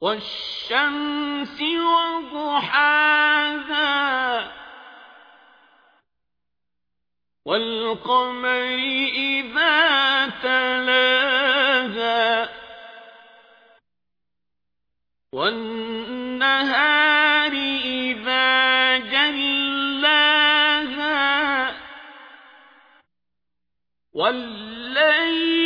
والشمس وضحاها والقمر إذا تلاها والنهار إذا جلاها والليل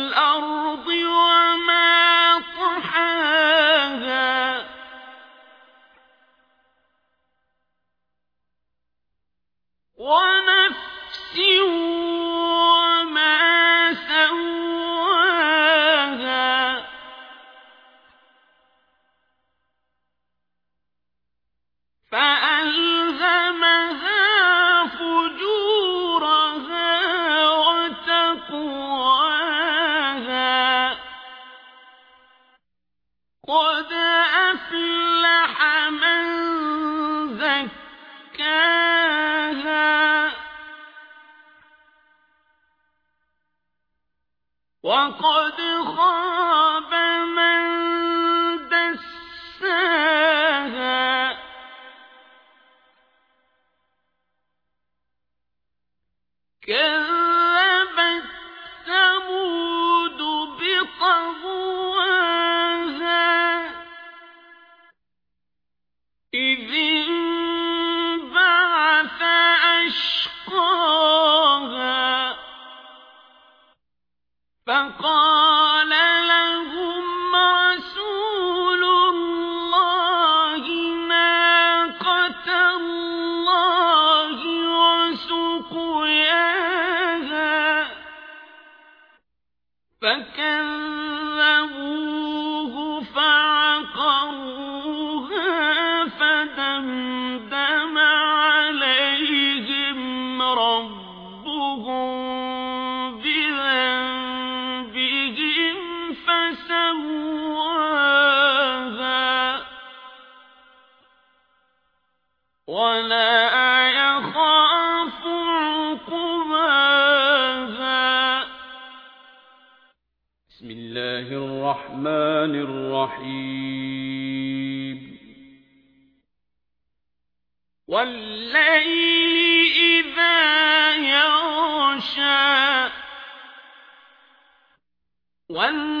قد أفلح من زكاها. وقد خاب من دساها. كذبت فقال لهم رسول الله ناقة الله فكذبوه فعقروها فدمدم عليهم ربهم ولا بسم الله الرحمن الرحيم. والليل إذا يغشى. والنهار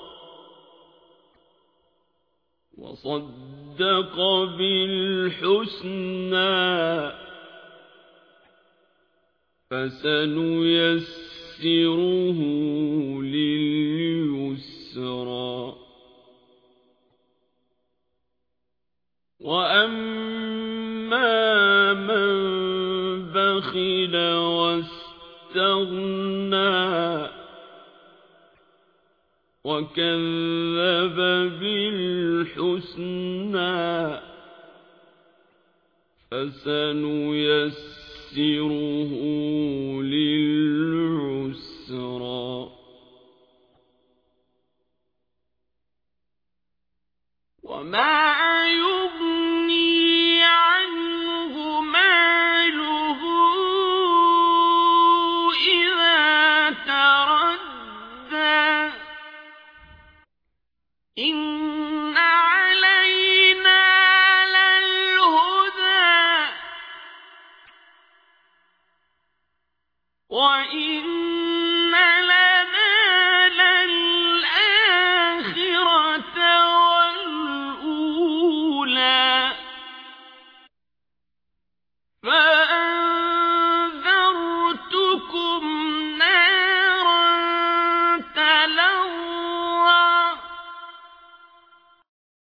وصدق بالحسنى فسنيسره لليسرى. وأما من بخل واستغنى وكذب بالحسنى فسنيسره للعسرى وما